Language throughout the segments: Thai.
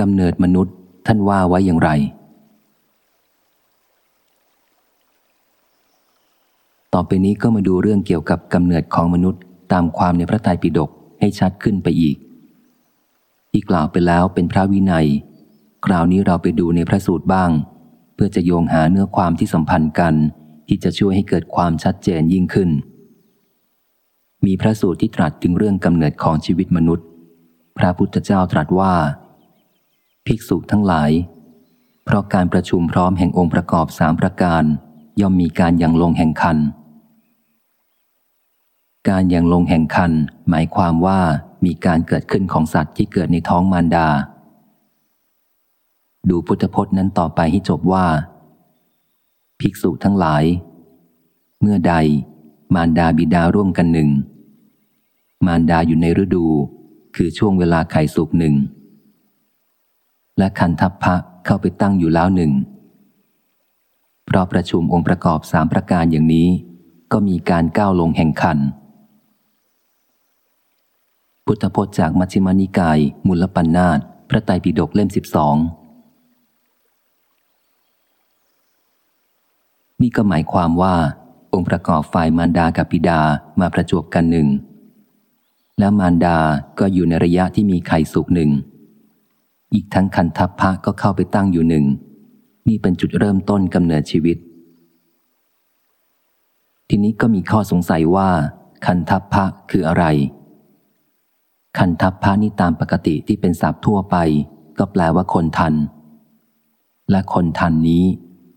กำเนิดมนุษย์ท่านว่าไว้อย่างไร ต่อไปนี้ก็มาดูเรื่องเกี่ยวกับกำเนิดของมนุษย์ตามความในพระไตรปิฎกให้ชัดขึ้นไปอีก ที่กล่าวไปแล้วเป็นพระวินัย คราวนี้เราไปดูในพระสูตรบ้าง เพื่อจะโยงหาเนื้อความที่สัมพันธ์กัน ที่จะช่วยให้เกิดความชัดเจนยิ่งขึ้น มีพระสูตรที่ตรัสถึงเรื่องกำเนิดของชีวิตมนุษย์ พระพุทธเจ้าตรัสว่า ภิกษุทั้งหลาย เพราะการประชุมพร้อมแห่งองค์ประกอบสามประการ ย่อมมีการยังลงแห่งคัน การยังลงแห่งคัน หมายความว่ามีการเกิดขึ้นของสัตว์ที่เกิดในท้องมารดา ดูพุทธพจน์นั้นต่อไปให้จบว่า ภิกษุทั้งหลาย เมื่อใด มารดาบิดาร่วมกันหนึ่ง มารดาอยู่ในฤดู คือช่วงเวลาไข่สุกหนึ่ง และคันทัพพะเข้าไปตั้งอยู่แล้วหนึ่งเพราะประชุมองค์ประกอบสามประการอย่างนี้ ก็มีการก้าวลงแห่งคัน พุทธพจน์จากมัชฌิมานิกายมุลปันนาตพระไตรปิฎกเล่มสิบสองนี่ก็หมายความว่า องค์ประกอบฝ่ายมารดากับบิดามาประจวบกันหนึ่ง แล้วมารดาก็อยู่ในระยะที่มีไข่สุกหนึ่ง อีกทั้งคันทัพพระก็เข้าไปตั้งอยู่หนึ่ง นี่เป็นจุดเริ่มต้นกำเนิดชีวิต ทีนี้ก็มีข้อสงสัยว่า คันทัพพระคืออะไร คันทัพพระนี่ตามปกติที่เป็นศัพท์ทั่วไป ก็แปลว่าคนทัน และคนทันนี้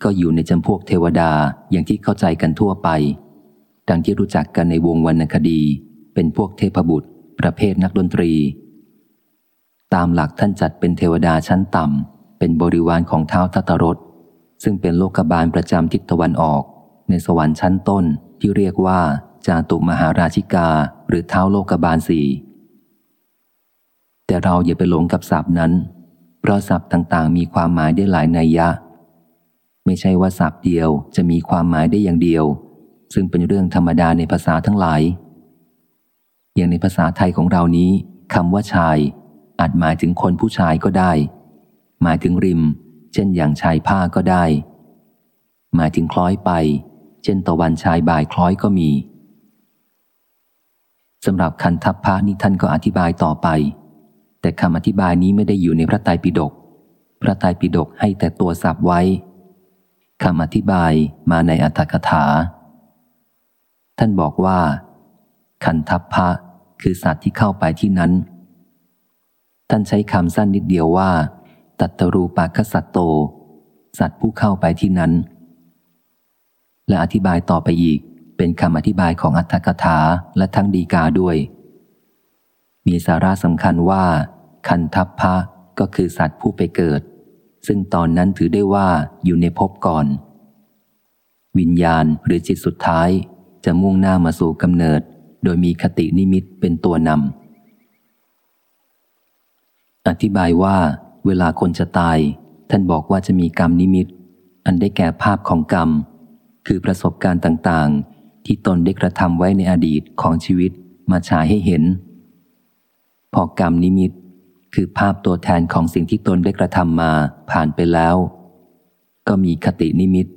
ก็อยู่ในจำพวกเทวดาอย่างที่เข้าใจกันทั่วไป ดังที่รู้จักกันในวงวรรณคดี เป็นพวกเทพบุตร ประเภทนักดนตรี ตามหลักท่านจัดเป็นเทวดาชั้นต่ำ เป็นบริวารของเท้าทัตรสซึ่งเป็นโลกบาลประจำทิศตะวันออก ในสวรรค์ชั้นต้นที่เรียกว่า จาตุมหาราชิกา หรือเท้าโลกบาลสี่แต่เราอย่าไปหลงกับศัพท์นั้น เพราะศัพท์ต่างๆ มีความหมายได้หลายนัยยะ ไม่ใช่ว่าศัพท์เดียวจะมีความหมายได้อย่างเดียว ซึ่งเป็นเรื่องธรรมดาในภาษาทั้งหลาย อย่างในภาษาไทยของเรานี้คำว่าชาย อาจหมายถึงคนผู้ชายก็ได้ หมายถึงริม เช่นอย่างชายผ้าก็ได้ หมายถึงคล้อยไป เช่นตะวันชายบ่ายคล้อยก็มีสำหรับคันทัพพระนี่ท่านก็อธิบายต่อไป แต่คำอธิบายนี้ไม่ได้อยู่ในพระไตรปิฎกพระไตรปิฎกให้แต่ตัวศัพท์ไว้คำอธิบายมาในอัตถกถา ท่านบอกว่า คันทัพพะคือสัตว์ที่เข้าไปที่นั้น ท่านใช้คำสั้นนิดเดียวว่า ตัตรูปากสัตโต สัตว์ผู้เข้าไปที่นั้น และอธิบายต่อไปอีก เป็นคำอธิบายของอัตถกถาและทั้งดีกาด้วย มีสาระสำคัญว่า คันทัพพะก็คือสัตว์ผู้ไปเกิด ซึ่งตอนนั้นถือได้ว่าอยู่ในภพก่อน วิญญาณหรือจิตสุดท้ายจะมุ่งหน้ามาสู่กำเนิด โดยมีคตินิมิตเป็นตัวนำ อธิบายว่า เวลาคนจะตาย ท่านบอกว่าจะมีกรรมนิมิต อันได้แก่ภาพของกรรม คือประสบการณ์ต่างๆ ที่ตนได้กระทำไว้ในอดีตของชีวิตมาฉายให้เห็น พอกรรมนิมิต คือภาพตัวแทนของสิ่งที่ตนได้กระทำมาผ่านไปแล้ว ก็มีคตินิมิต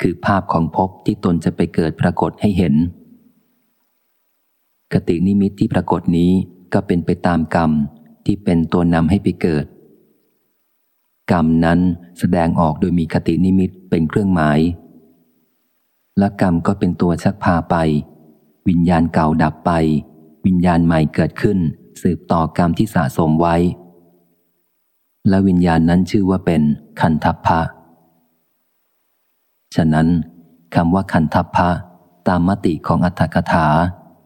คือภาพของภพที่ตนจะไปเกิดปรากฏให้เห็น คตินิมิตที่ปรากฏนี้ก็เป็นไปตามกรรม ที่เป็นตัวนำให้ไปเกิด กรรมนั้นแสดงออกโดยมีคตินิมิตเป็นเครื่องหมาย และกรรมก็เป็นตัวชักพาไป วิญญาณเก่าดับไป วิญญาณใหม่เกิดขึ้น สืบต่อกรรมที่สะสมไว้ และวิญญาณนั้นชื่อว่าเป็นคันทัพพะ ฉะนั้นคำว่าคันทัพพะตามมติของอัตถกถา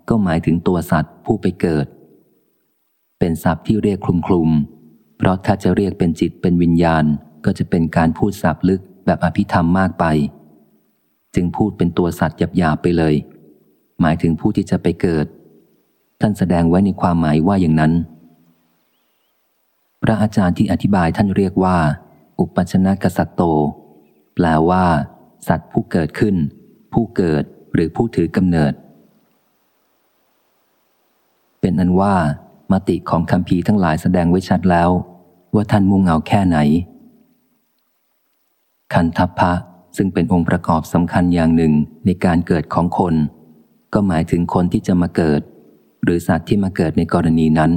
ก็หมายถึงตัวสัตว์ผู้ไปเกิด เป็นศัพท์ที่เรียกคลุมคลุม เพราะถ้าจะเรียกเป็นจิตเป็นวิญญาณ ก็จะเป็นการพูดศัพท์ลึกแบบอภิธรรมมากไป จึงพูดเป็นตัวสัตว์หยาบๆไปเลย หมายถึงผู้ที่จะไปเกิด ท่านแสดงไว้ในความหมายว่าอย่างนั้น พระอาจารย์ที่อธิบายท่านเรียกว่า อุปชนะกษัตโต แปลว่า สัตว์ผู้เกิดขึ้น ผู้เกิดหรือผู้ถือกำเนิด เป็นอันว่า มติของคำพีทั้งหลายแสดงไว้ชัดแล้ว ว่าท่านมุ่งเอาแค่ไหน คันทัพพะซึ่งเป็นองค์ประกอบสำคัญอย่างหนึ่งในการเกิดของคน ก็หมายถึงคนที่จะมาเกิด หรือสัตว์ที่มาเกิดในกรณีนั้น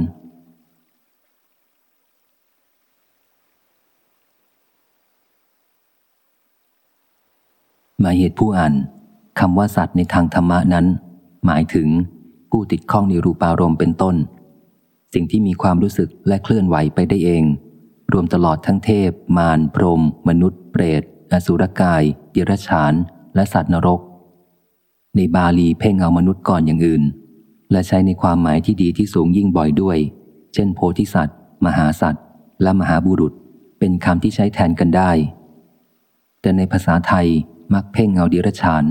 หมายเหตุผู้อ่านคำว่าสัตว์ในทางธรรมะนั้น หมายถึงผู้ติดข้องในรูปารมณ์เป็นต้น สิ่งที่มีความรู้สึกและเคลื่อนไหวไปได้เอง รวมตลอดทั้งเทพ มาร พรหมมนุษย์ เปรต อสุรกายเดรัจฉาน และสัตว์นรก ในบาลีเพ่งเอามนุษย์ก่อนอย่างอื่น และใช้ในความหมายที่ดีที่สูงยิ่งบ่อยด้วย เช่น โพธิสัตว์ มหาสัตว์ และมหาบุรุษ เป็นคำที่ใช้แทนกันได้ แต่ในภาษาไทยมักเพ่งเอาเดรัจฉาน